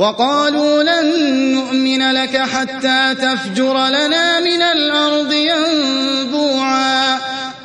وقالوا لن نؤمن لك حتى تفجر لنا من